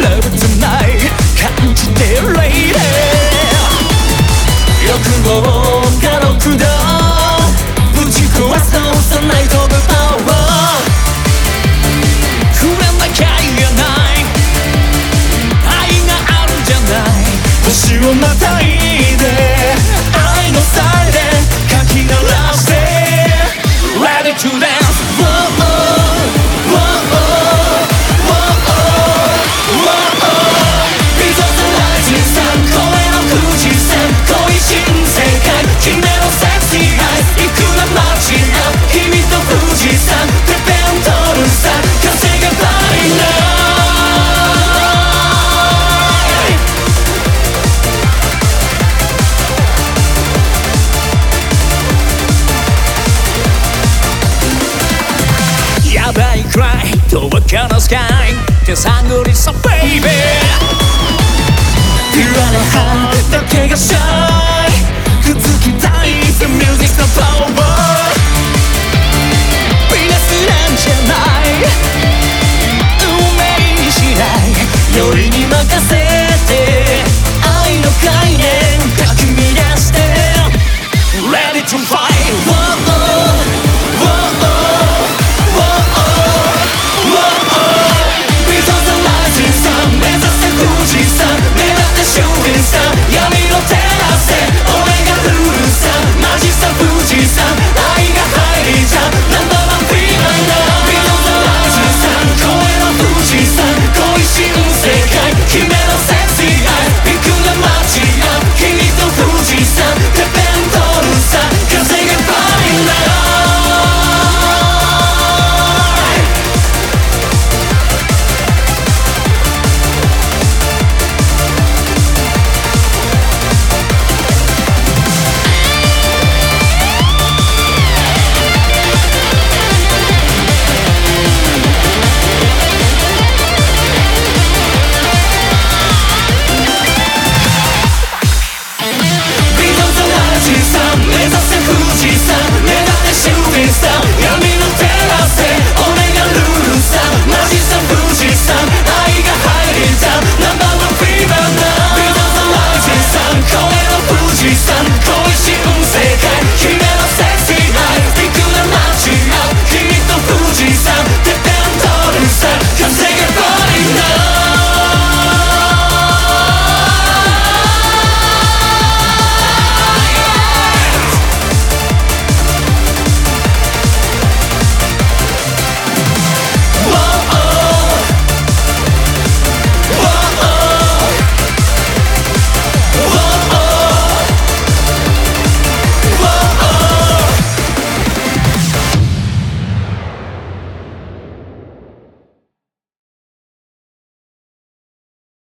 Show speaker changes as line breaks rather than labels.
Love tonight 感じて Lady 欲望 cry to a kind of sky. This angle is a baby